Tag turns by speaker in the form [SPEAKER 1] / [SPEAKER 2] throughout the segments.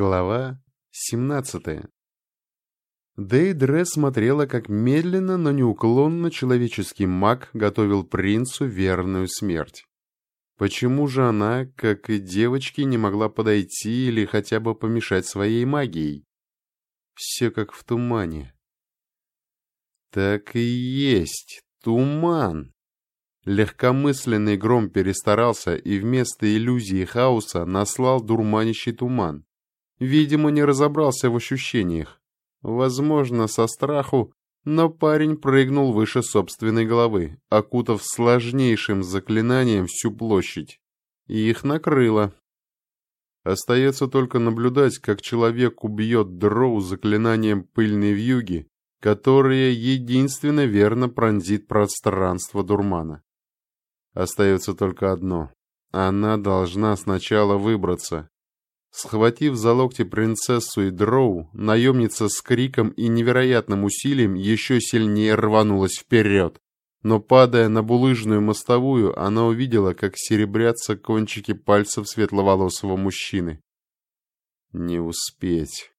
[SPEAKER 1] Глава 17 Дейдре смотрела, как медленно, но неуклонно человеческий маг готовил принцу верную смерть. Почему же она, как и девочки, не могла подойти или хотя бы помешать своей магией? Все как в тумане. Так и есть, туман. Легкомысленный гром перестарался и вместо иллюзии хаоса наслал дурманящий туман. Видимо, не разобрался в ощущениях. Возможно, со страху, но парень прыгнул выше собственной головы, окутав сложнейшим заклинанием всю площадь. И их накрыло. Остается только наблюдать, как человек убьет дроу заклинанием пыльной вьюги, которое единственно верно пронзит пространство дурмана. Остается только одно. Она должна сначала выбраться. Схватив за локти принцессу и дроу, наемница с криком и невероятным усилием еще сильнее рванулась вперед. Но падая на булыжную мостовую, она увидела, как серебрятся кончики пальцев светловолосого мужчины. Не успеть.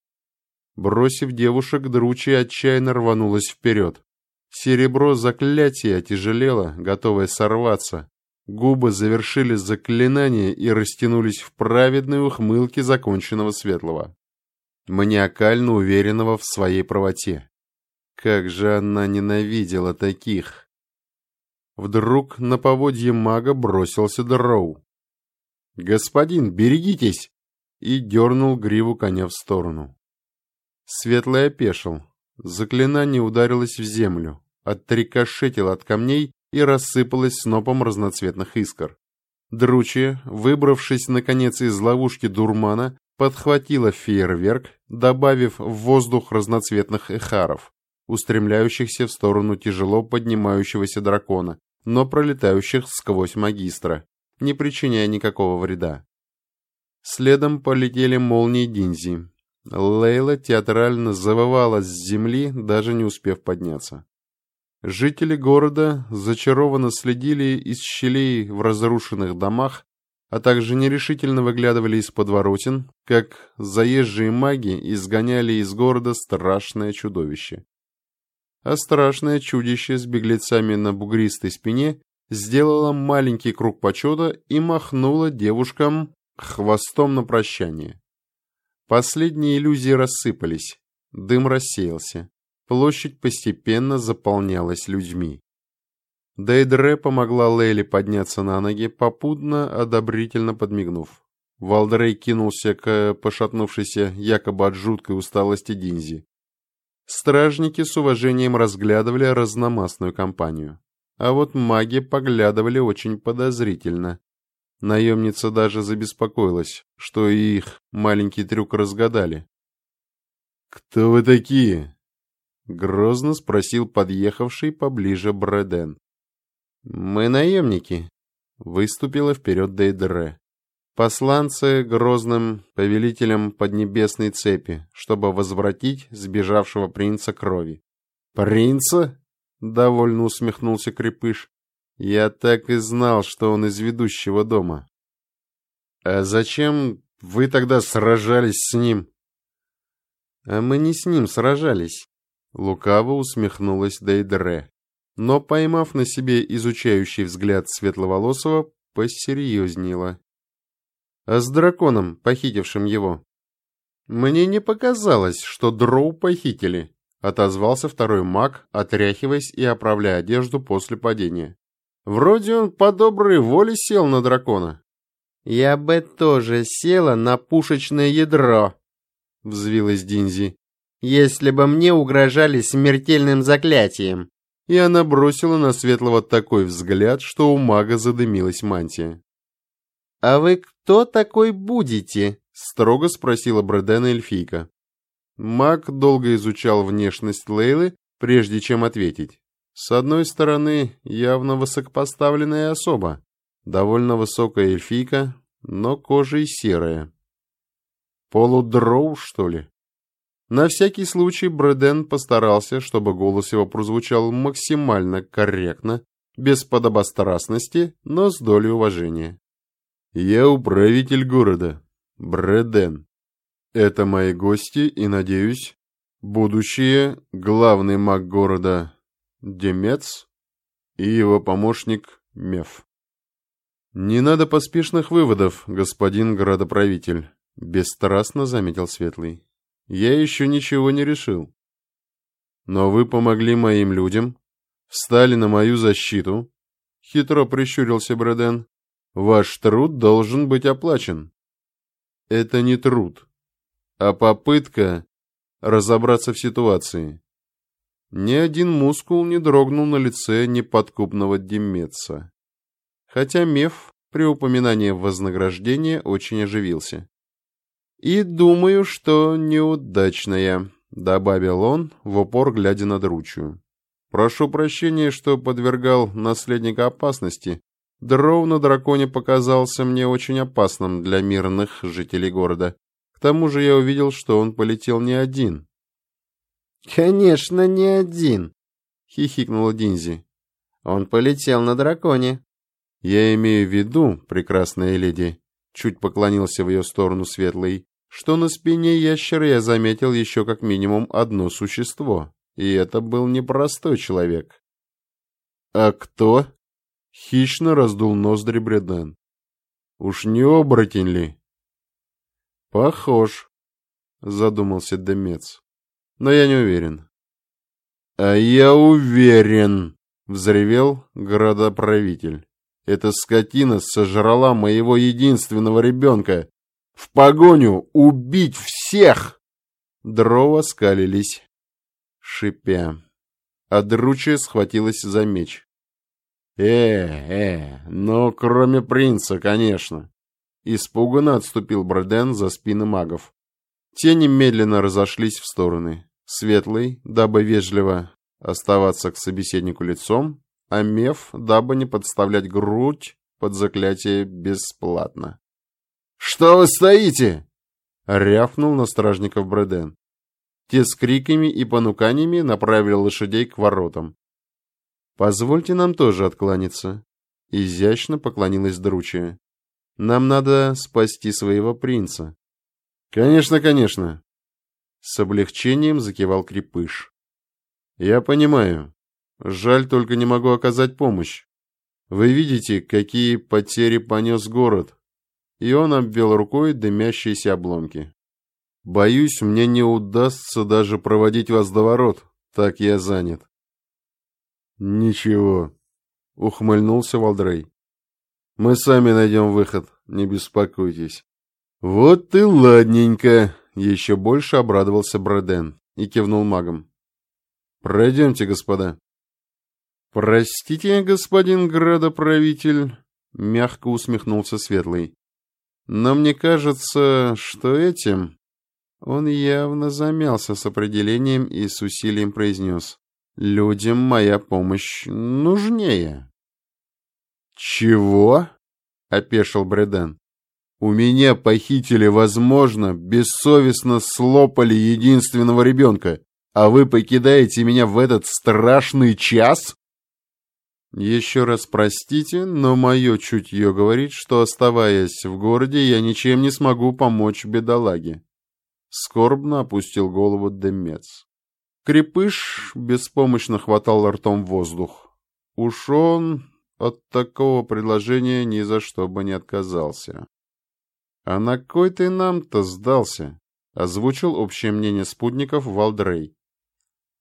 [SPEAKER 1] Бросив девушек, Дручи отчаянно рванулась вперед. Серебро заклятия отяжелело, готовое сорваться. Губы завершили заклинание и растянулись в праведной ухмылке законченного светлого. Маниакально уверенного в своей правоте. Как же она ненавидела таких! Вдруг на поводье мага бросился Дроу. «Господин, берегитесь!» и дернул гриву коня в сторону. Светлый опешил. Заклинание ударилось в землю, отрикошетило от камней и рассыпалась снопом разноцветных искр. Дручья, выбравшись наконец из ловушки дурмана, подхватила фейерверк, добавив в воздух разноцветных эхаров, устремляющихся в сторону тяжело поднимающегося дракона, но пролетающих сквозь магистра, не причиняя никакого вреда. Следом полетели молнии Динзи. Лейла театрально завывала с земли, даже не успев подняться. Жители города зачарованно следили из щелей в разрушенных домах, а также нерешительно выглядывали из подворотен, как заезжие маги изгоняли из города страшное чудовище. А страшное чудище с беглецами на бугристой спине сделало маленький круг почета и махнуло девушкам хвостом на прощание. Последние иллюзии рассыпались, дым рассеялся. Площадь постепенно заполнялась людьми. Дейдре помогла Лейли подняться на ноги, попутно одобрительно подмигнув. Валдрей кинулся к пошатнувшейся якобы от жуткой усталости Динзи. Стражники с уважением разглядывали разномастную компанию. А вот маги поглядывали очень подозрительно. Наемница даже забеспокоилась, что их маленький трюк разгадали. «Кто вы такие?» Грозно спросил подъехавший поближе Бреден. «Мы наемники», — выступила вперед Дейдре. «Посланцы грозным повелителям Поднебесной цепи, чтобы возвратить сбежавшего принца крови». «Принца?» — довольно усмехнулся Крепыш. «Я так и знал, что он из ведущего дома». «А зачем вы тогда сражались с ним?» «А мы не с ним сражались. Лукаво усмехнулась Дейдре, но, поймав на себе изучающий взгляд светловолосого, посерьезнела. А с драконом, похитившим его? Мне не показалось, что дроу похитили, отозвался второй маг, отряхиваясь и оправляя одежду после падения. Вроде он по доброй воле сел на дракона. Я бы тоже села на пушечное ядро, взвилась Динзи если бы мне угрожали смертельным заклятием. И она бросила на Светлого такой взгляд, что у мага задымилась мантия. «А вы кто такой будете?» — строго спросила Брэдена эльфийка. Маг долго изучал внешность Лейлы, прежде чем ответить. С одной стороны, явно высокопоставленная особа, довольно высокая эльфийка, но кожей серая. Полудроу, что ли? На всякий случай Брэден постарался, чтобы голос его прозвучал максимально корректно, без подобострастности, но с долей уважения. «Я управитель города. Брэден». Это мои гости и, надеюсь, будущее главный маг города Демец и его помощник Меф. Не надо поспешных выводов, господин градоправитель, бесстрастно заметил Светлый. Я еще ничего не решил. Но вы помогли моим людям, встали на мою защиту, хитро прищурился Бреден. Ваш труд должен быть оплачен. Это не труд, а попытка разобраться в ситуации. Ни один мускул не дрогнул на лице неподкупного Демеца. Хотя Меф при упоминании вознаграждения очень оживился. «И думаю, что неудачная», — добавил он, в упор глядя на Дручью. «Прошу прощения, что подвергал наследника опасности. Дроу на драконе показался мне очень опасным для мирных жителей города. К тому же я увидел, что он полетел не один,
[SPEAKER 2] «Конечно, не один!» — хихикнула Динзи. «Он полетел на драконе».
[SPEAKER 1] «Я имею в виду, прекрасная леди», — чуть поклонился в ее сторону Светлый, что на спине ящера я заметил еще как минимум одно существо, и это был непростой человек. «А кто?» — хищно раздул ноздри Бреден. «Уж не оборотень ли?» «Похож», — задумался Демец но я не уверен. «А я уверен!» — взревел градоправитель. «Эта скотина сожрала моего единственного ребенка! В погоню убить всех!» Дрова скалились, шипя. А Дручья схватилась за меч. «Э, э, ну, кроме принца, конечно!» Испуганно отступил Броден за спины магов. Те немедленно разошлись в стороны. Светлый, дабы вежливо оставаться к собеседнику лицом, а Меф, дабы не подставлять грудь под заклятие бесплатно. «Что вы стоите?» — рявкнул на стражников Бреден. Те с криками и понуканиями направили лошадей к воротам. «Позвольте нам тоже откланяться», — изящно поклонилась Дручья. «Нам надо спасти своего принца». «Конечно, конечно», с облегчением закивал Крепыш. «Я понимаю. Жаль, только не могу оказать помощь. Вы видите, какие потери понес город?» И он обвел рукой дымящиеся обломки. «Боюсь, мне не удастся даже проводить вас до ворот, так я занят». «Ничего», — ухмыльнулся Валдрей. «Мы сами найдем выход, не беспокойтесь». «Вот ты ладненько», еще больше обрадовался Брэден и кивнул магом. «Пройдемте, господа». «Простите, господин градоправитель», — мягко усмехнулся Светлый. «Но мне кажется, что этим...» Он явно замялся с определением и с усилием произнес. «Людям моя помощь нужнее». «Чего?» — опешил Бреден. У меня похитили, возможно, бессовестно слопали единственного ребенка, а вы покидаете меня в этот страшный час? Еще раз простите, но мое чутье говорит, что, оставаясь в городе, я ничем не смогу помочь бедолаге. Скорбно опустил голову Демец. Крепыш беспомощно хватал ртом воздух. Уж он от такого предложения ни за что бы не отказался. «А на кой ты нам-то сдался?» — озвучил общее мнение спутников Валдрей.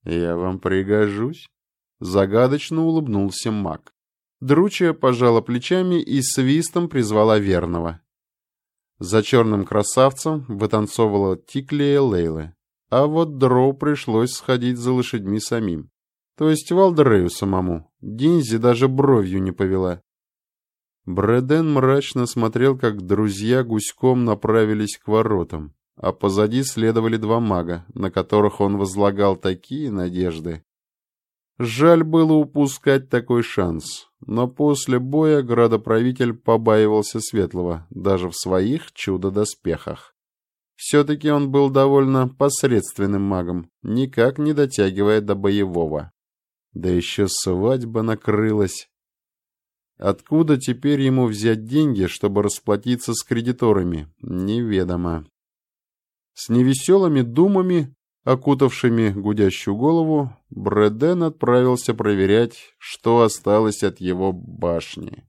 [SPEAKER 1] «Я вам пригожусь?» — загадочно улыбнулся маг. Дручья пожала плечами и свистом призвала верного. За черным красавцем вытанцовывала Тиклия Лейлы, а вот Дроу пришлось сходить за лошадьми самим. То есть Валдрею самому. Динзи даже бровью не повела. Брэден мрачно смотрел, как друзья гуськом направились к воротам, а позади следовали два мага, на которых он возлагал такие надежды. Жаль было упускать такой шанс, но после боя градоправитель побаивался Светлого, даже в своих чудо-доспехах. Все-таки он был довольно посредственным магом, никак не дотягивая до боевого. Да еще свадьба накрылась. Откуда теперь ему взять деньги, чтобы расплатиться с кредиторами, неведомо. С невеселыми думами, окутавшими гудящую голову, Брэден отправился проверять, что осталось от его башни.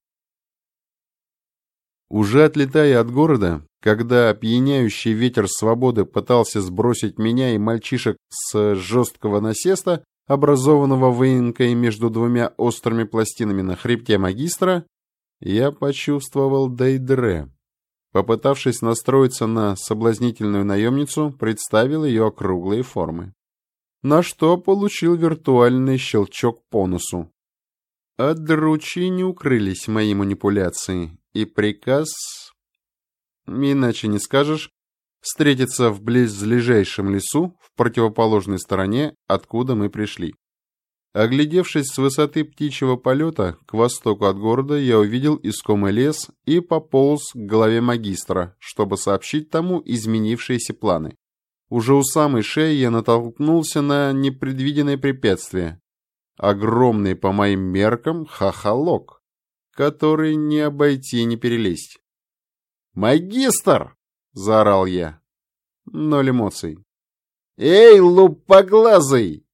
[SPEAKER 1] Уже отлетая от города, когда опьяняющий ветер свободы пытался сбросить меня и мальчишек с жесткого насеста, образованного выемкой между двумя острыми пластинами на хребте магистра, я почувствовал Дейдре. Попытавшись настроиться на соблазнительную наемницу, представил ее округлые формы. На что получил виртуальный щелчок по носу. От дручи не укрылись мои манипуляции, и приказ, иначе не скажешь, встретиться в близлежащем лесу в противоположной стороне, откуда мы пришли. Оглядевшись с высоты птичьего полета к востоку от города, я увидел искомый лес и пополз к голове магистра, чтобы сообщить тому изменившиеся планы. Уже у самой шеи я натолкнулся на непредвиденное препятствие. Огромный по моим меркам хахалок, который не обойти и не перелезть. «Магистр!» — заорал я. Ноль эмоций. «Эй, лупоглазый!»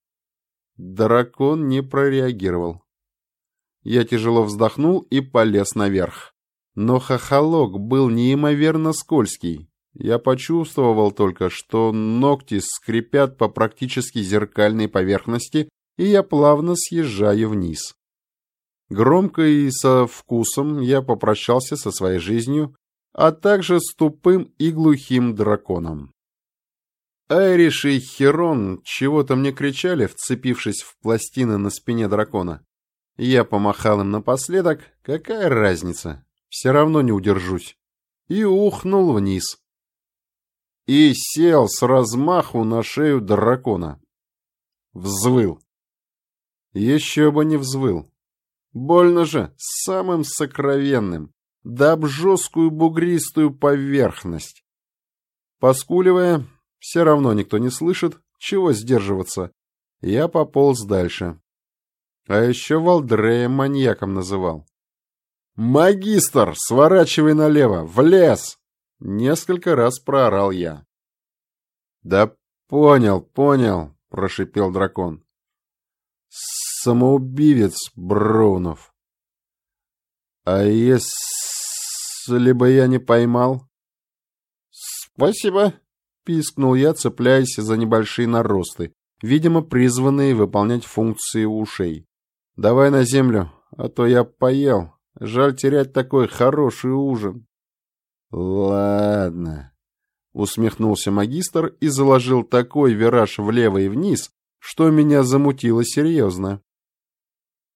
[SPEAKER 1] Дракон не прореагировал. Я тяжело вздохнул и полез наверх. Но хохолок был неимоверно скользкий. Я почувствовал только, что ногти скрипят по практически зеркальной поверхности, и я плавно съезжаю вниз. Громко и со вкусом я попрощался со своей жизнью, а также с тупым и глухим драконом. Айриш и Херон чего-то мне кричали, вцепившись в пластины на спине дракона. Я помахал им напоследок, какая разница, все равно не удержусь, и ухнул вниз. И сел с размаху на шею дракона. Взвыл. Еще бы не взвыл. Больно же, самым сокровенным, да об жесткую бугристую поверхность. Поскуливая, все равно никто не слышит, чего сдерживаться. Я пополз дальше. А еще Валдрея маньяком называл. «Магистр, сворачивай налево, в лес!» Несколько раз проорал я. «Да понял, понял», — прошипел дракон. «Самоубивец Броунов. А если бы я не поймал?» «Спасибо», Пискнул я, цепляясь за небольшие наросты, видимо, призванные выполнять функции ушей. «Давай на землю, а то я поел. Жаль терять такой хороший ужин». «Ладно», — усмехнулся магистр и заложил такой вираж влево и вниз, что меня замутило серьезно.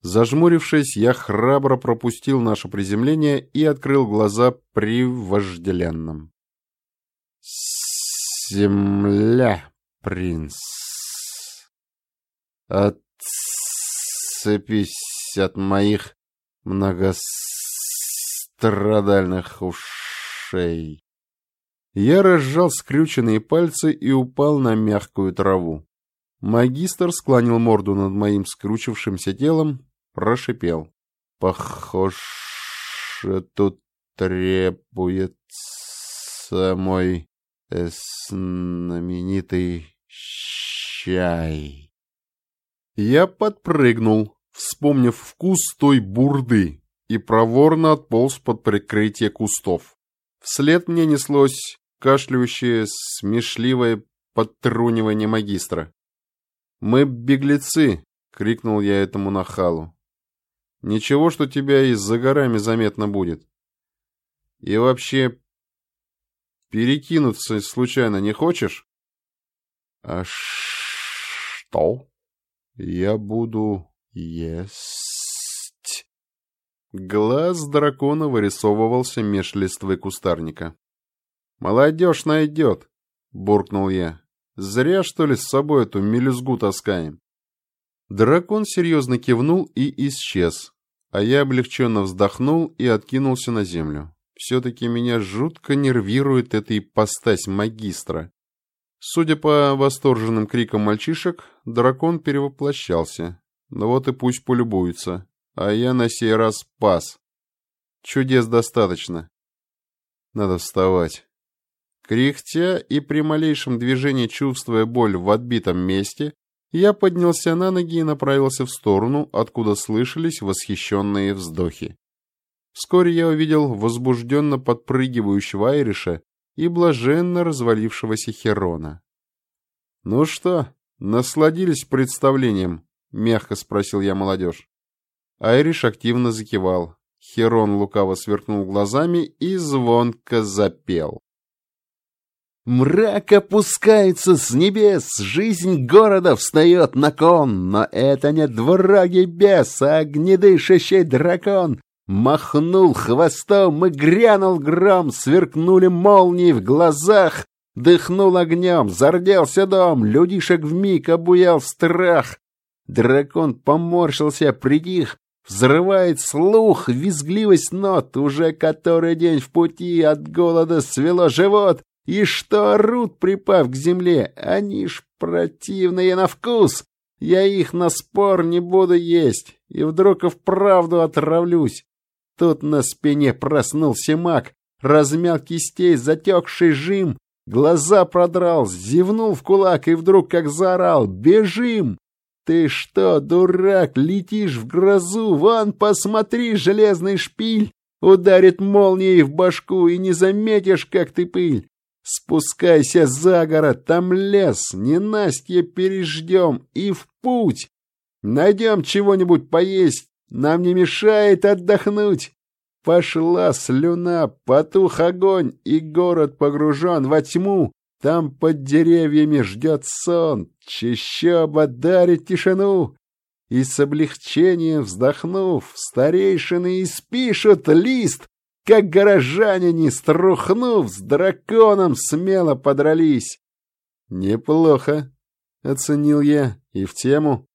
[SPEAKER 1] Зажмурившись, я храбро пропустил наше приземление и открыл глаза при вожделенном. Земля, принц. Отцепись от моих многострадальных ушей. Я разжал скрюченные пальцы и упал на мягкую траву. Магистр склонил морду над моим скручившимся телом, прошипел. «Похоже, тут требуется мой знаменитый чай. Я подпрыгнул, вспомнив вкус той бурды, и проворно отполз под прикрытие кустов. Вслед мне неслось кашляющее, смешливое подтрунивание магистра. «Мы беглецы!» — крикнул я этому нахалу. «Ничего, что тебя и за горами заметно будет. И вообще, Перекинуться случайно не хочешь? А что? Я буду есть. Глаз дракона вырисовывался меж листвы кустарника. «Молодежь найдет!» — буркнул я. «Зря, что ли, с собой эту мелюзгу таскаем?» Дракон серьезно кивнул и исчез, а я облегченно вздохнул и откинулся на землю. Все-таки меня жутко нервирует эта ипостась магистра. Судя по восторженным крикам мальчишек, дракон перевоплощался. Ну вот и пусть полюбуется. А я на сей раз пас. Чудес достаточно. Надо вставать. Кряхтя и при малейшем движении чувствуя боль в отбитом месте, я поднялся на ноги и направился в сторону, откуда слышались восхищенные вздохи. Вскоре я увидел возбужденно подпрыгивающего Айриша и блаженно развалившегося Херона. «Ну что, насладились представлением?» — мягко спросил я молодежь. Айриш активно закивал. Херон лукаво сверкнул глазами и звонко запел.
[SPEAKER 2] Мрак опускается с небес, жизнь города встает на кон, но это не двурогий бес, а огнедышащий дракон. Махнул хвостом и грянул гром, сверкнули молнии в глазах, дыхнул огнем, зарделся дом, людишек вмиг обуял страх. Дракон поморщился, притих, взрывает слух, визгливость нот, уже который день в пути, от голода свело живот, и что орут, припав к земле, они ж противные на вкус. Я их на спор не буду есть, и вдруг и вправду отравлюсь. Тут на спине проснулся маг, размял кистей затекший жим, глаза продрал, зевнул в кулак и вдруг как заорал «Бежим!» «Ты что, дурак, летишь в грозу? Вон, посмотри, железный шпиль!» Ударит молнией в башку, и не заметишь, как ты пыль. Спускайся за город, там лес, ненастье переждем и в путь. Найдем чего-нибудь поесть, нам не мешает отдохнуть. Пошла слюна, потух огонь, и город погружен во тьму. Там под деревьями ждет сон, чащоба дарит тишину. И с облегчением вздохнув, старейшины испишут лист, как горожане, не струхнув, с драконом смело подрались. Неплохо, оценил я, и в тему.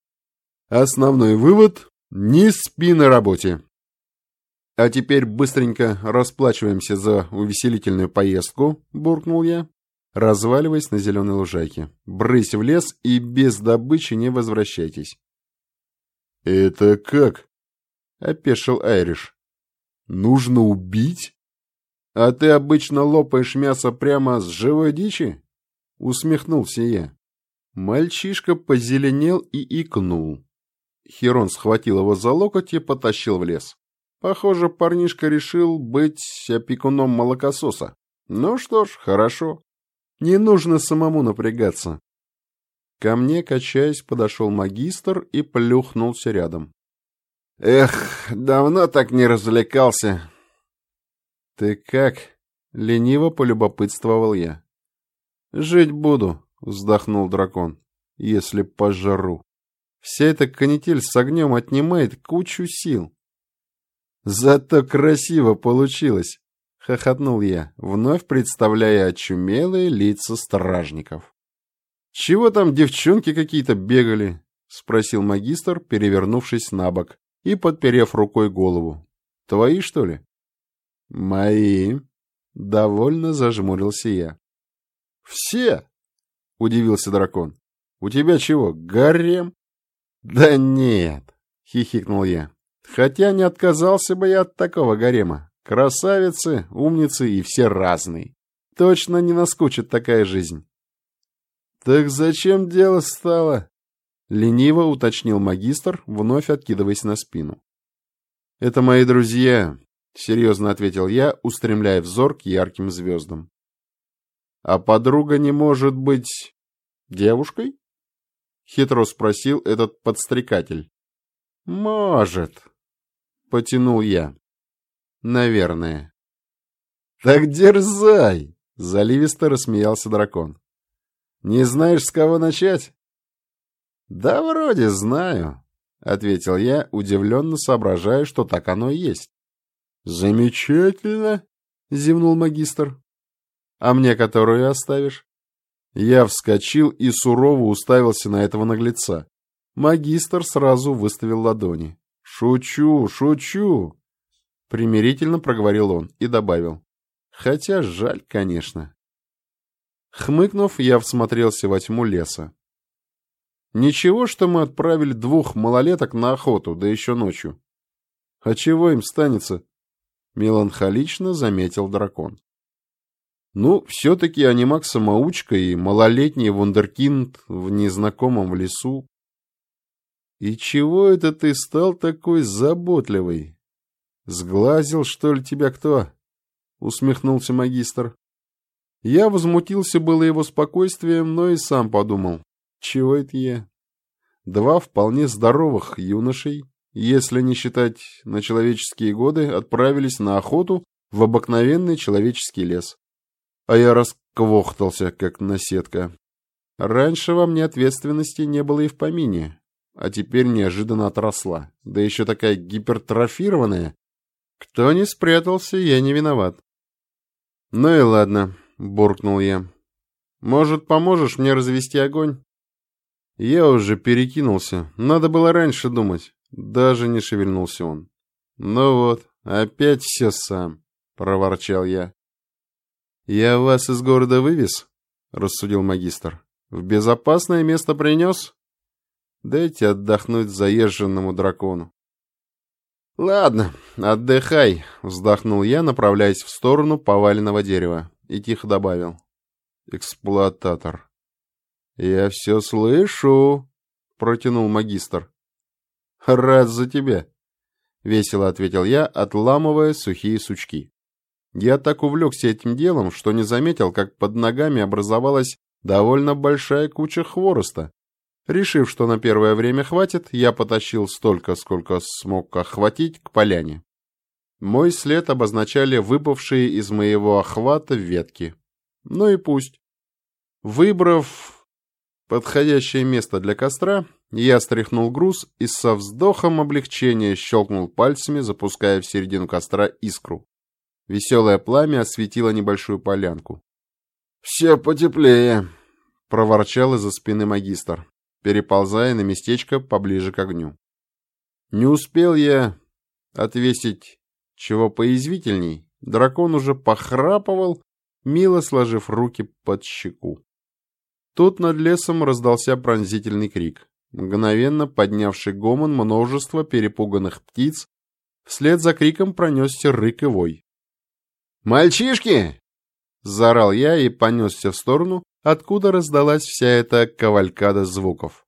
[SPEAKER 2] Основной вывод — не спи на работе. А теперь быстренько расплачиваемся за увеселительную поездку, буркнул я, разваливаясь на зеленой лужайке. Брысь в лес и без добычи не возвращайтесь. «Это как?» — опешил Айриш. Нужно убить? А ты обычно лопаешь мясо прямо с живой дичи? Усмехнулся я. Мальчишка позеленел и икнул. Херон схватил его за локоть и потащил в лес. Похоже, парнишка решил быть опекуном молокососа. Ну что ж, хорошо. Не нужно самому напрягаться. Ко мне, качаясь, подошел магистр и плюхнулся рядом. Эх, давно так не развлекался. Ты как? Лениво полюбопытствовал я. Жить буду, вздохнул дракон, если пожару. Вся эта канитель с огнем отнимает кучу сил. Зато красиво получилось, хохотнул я, вновь представляя очумелые лица стражников. Чего там девчонки какие-то бегали? спросил магистр, перевернувшись на бок и подперев рукой голову. «Твои, что ли?» «Мои», — довольно зажмурился я. «Все?» — удивился дракон. «У тебя чего, гарем?» «Да нет», — хихикнул я. «Хотя не отказался бы я от такого гарема. Красавицы, умницы и все разные. Точно не наскучит такая жизнь». «Так зачем дело стало?» Лениво уточнил магистр, вновь откидываясь на спину. «Это мои друзья», — серьезно ответил я, устремляя взор к ярким звездам. «А подруга не может быть... девушкой?» — хитро спросил этот подстрекатель. «Может», — потянул я. «Наверное». «Так дерзай!» — заливисто рассмеялся дракон. «Не знаешь, с кого начать?» «Да вроде знаю», — ответил я, удивленно соображая, что так оно и есть. «Замечательно», — зевнул магистр. «А мне которую оставишь?» Я вскочил и сурово уставился на этого наглеца. Магистр сразу выставил ладони. «Шучу, шучу!» Примирительно проговорил он и добавил. «Хотя жаль, конечно». Хмыкнув, я всмотрелся во тьму леса. Ничего, что мы отправили двух малолеток на охоту, да еще ночью. А чего им станется? Меланхолично заметил дракон.
[SPEAKER 1] Ну, все-таки анимак-самоучка и малолетний вундеркинд в незнакомом лесу. И чего это ты стал такой заботливый? Сглазил, что ли, тебя кто? Усмехнулся магистр. Я возмутился было его спокойствием, но и сам подумал. Чего это я? Два вполне здоровых юношей, если не считать на человеческие годы, отправились на охоту в обыкновенный человеческий лес а я расквохтался, как наседка. Раньше во мне ответственности не было и в помине, а теперь неожиданно отросла, да еще такая гипертрофированная. Кто не спрятался, я не виноват. Ну и ладно, буркнул я. Может, поможешь мне развести огонь? Я уже перекинулся, надо было раньше думать. Даже не шевельнулся он. Ну вот, опять все сам, проворчал я. «Я вас из города вывез?» — рассудил магистр. «В безопасное место принес? Дайте отдохнуть заезженному дракону». «Ладно, отдыхай», — вздохнул я, направляясь в сторону поваленного дерева, и тихо добавил. «Эксплуататор». «Я все слышу», — протянул магистр. «Рад за тебя», — весело ответил я, отламывая сухие сучки. Я так увлекся этим делом, что не заметил, как под ногами образовалась довольно большая куча хвороста. Решив, что на первое время хватит, я потащил столько, сколько смог охватить, к поляне. Мой след обозначали выпавшие из моего охвата ветки. Ну и пусть. Выбрав подходящее место для костра, я стряхнул груз и со вздохом облегчения щелкнул пальцами, запуская в середину костра искру. Веселое пламя осветило небольшую полянку. «Все потеплее», — проворчал из-за спины магистр, переползая на местечко поближе к огню. Не успел я отвесить чего поязвительней, дракон уже похрапывал, мило сложив руки под щеку. Тут над лесом раздался пронзительный крик, мгновенно поднявший гомон множества перепуганных птиц, вслед за криком пронесся рык и вой. «Мальчишки!» — заорал я и понесся в сторону, откуда раздалась вся эта кавалькада звуков.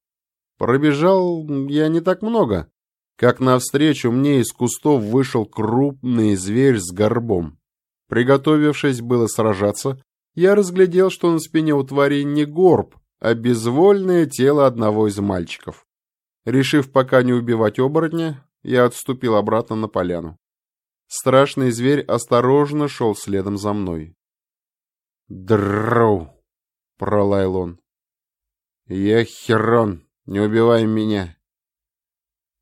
[SPEAKER 1] Пробежал я не так много, как навстречу мне из кустов вышел крупный зверь с горбом. Приготовившись было сражаться, я разглядел, что на спине у твари не горб, а безвольное тело одного из мальчиков. Решив пока не убивать оборотня, я отступил обратно на поляну. Страшный зверь осторожно шел следом за мной. «Дроу!» — пролаял он. «Я Херон, не убивай меня!»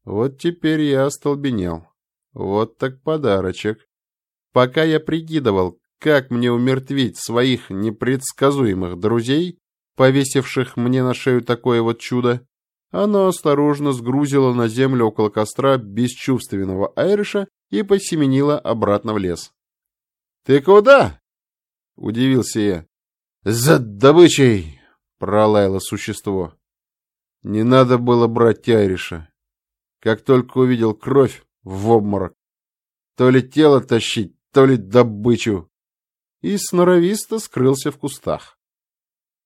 [SPEAKER 1] Вот теперь я остолбенел. Вот так подарочек. Пока я прикидывал, как мне умертвить своих непредсказуемых друзей, повесивших мне на шею такое вот чудо, оно осторожно сгрузило на землю около костра бесчувственного Айриша и посеменила обратно в лес. «Ты куда?» — удивился я. «За добычей!» — пролаяло существо. Не надо было брать Айриша. Как только увидел кровь, в обморок. То ли тело тащить, то ли добычу. И сноровисто скрылся в кустах.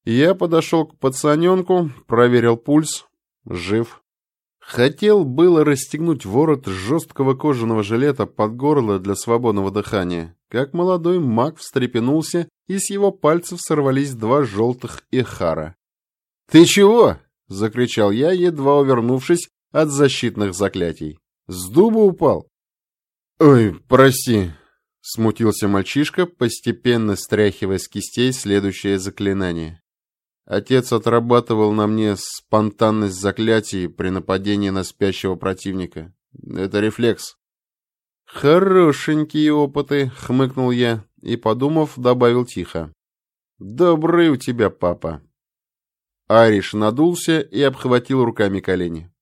[SPEAKER 1] Я подошел к пацаненку, проверил пульс. Жив. Хотел было расстегнуть ворот жесткого кожаного жилета под горло для свободного дыхания, как молодой маг встрепенулся, и с его пальцев сорвались два желтых эхара. «Ты чего?» — закричал я, едва увернувшись от защитных заклятий. «С дуба упал?» «Ой, прости», — смутился мальчишка, постепенно стряхивая с кистей следующее заклинание. Отец отрабатывал на мне спонтанность заклятий при нападении на спящего противника. Это рефлекс. «Хорошенькие опыты», — хмыкнул я и, подумав, добавил тихо. «Добрый у тебя папа». Ариш надулся и обхватил руками колени.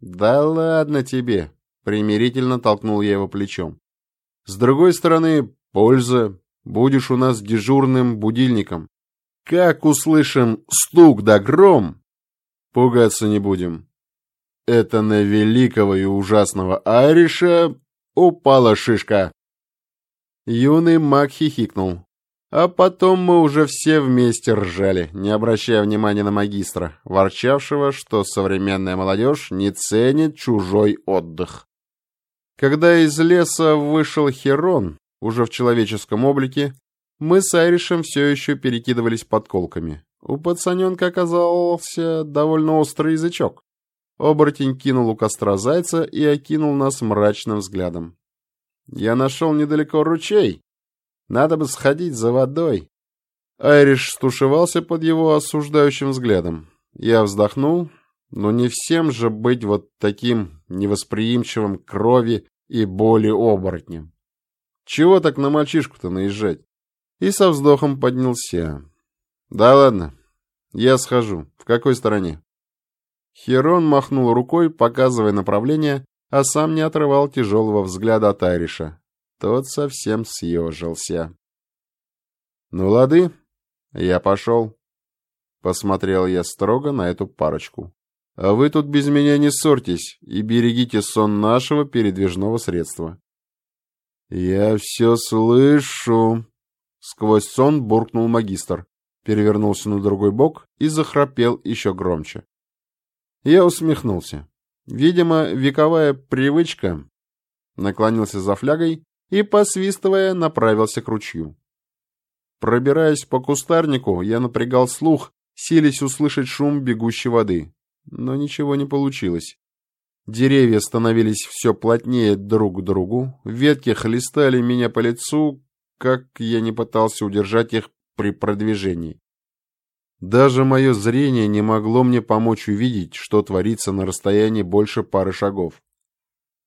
[SPEAKER 1] «Да ладно тебе», — примирительно толкнул я его плечом. «С другой стороны, польза. Будешь у нас дежурным будильником. Как услышим стук да гром, пугаться не будем. Это на великого и ужасного Ариша упала шишка. Юный маг хихикнул. А потом мы уже все вместе ржали, не обращая внимания на магистра, ворчавшего, что современная молодежь не ценит чужой отдых. Когда из леса вышел Херон, уже в человеческом облике, мы с Айришем все еще перекидывались подколками. У пацаненка оказался довольно острый язычок. Оборотень кинул у костра зайца и окинул нас мрачным взглядом. «Я нашел недалеко ручей. Надо бы сходить за водой». Айриш стушевался под его осуждающим взглядом. Я вздохнул, но не всем же быть вот таким невосприимчивым к крови и боли оборотнем. Чего так на мальчишку-то наезжать? И со вздохом поднялся. Да ладно, я схожу. В какой стороне? Херон махнул рукой, показывая направление, а сам не отрывал тяжелого взгляда от Айриша. Тот совсем съежился. «Ну, лады, я пошел». Посмотрел я строго на эту парочку. «А вы тут без меня не ссорьтесь и берегите сон нашего передвижного средства». «Я все слышу», — сквозь сон буркнул магистр, перевернулся на другой бок и захрапел еще громче. Я усмехнулся. Видимо, вековая привычка. Наклонился за флягой и, посвистывая, направился к ручью. Пробираясь по кустарнику, я напрягал слух, силясь услышать шум бегущей воды. Но ничего не получилось. Деревья становились все плотнее друг к другу, ветки хлестали меня по лицу, как я не пытался удержать их при продвижении. Даже мое зрение не могло мне помочь увидеть, что творится на расстоянии больше пары шагов.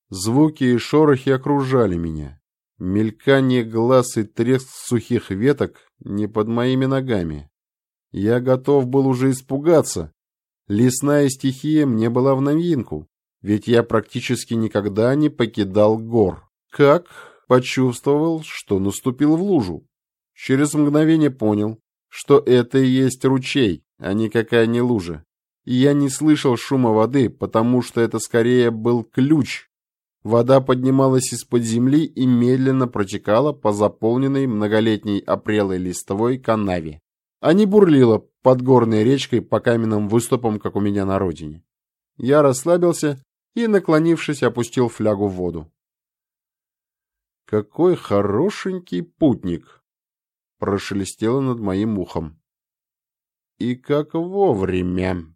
[SPEAKER 1] Звуки и шорохи окружали меня. Мелькание глаз и треск сухих веток не под моими ногами. Я готов был уже испугаться. Лесная стихия мне была в новинку, ведь я практически никогда не покидал гор. Как почувствовал, что наступил в лужу. Через мгновение понял, что это и есть ручей, а никакая не лужа. И я не слышал шума воды, потому что это скорее был ключ. Вода поднималась из-под земли и медленно протекала по заполненной многолетней опрелой листовой канаве, а не бурлила под горной речкой по каменным выступам, как у меня на родине. Я расслабился и, наклонившись, опустил флягу в воду. Какой хорошенький путник! прошелестело над моим ухом. И как вовремя.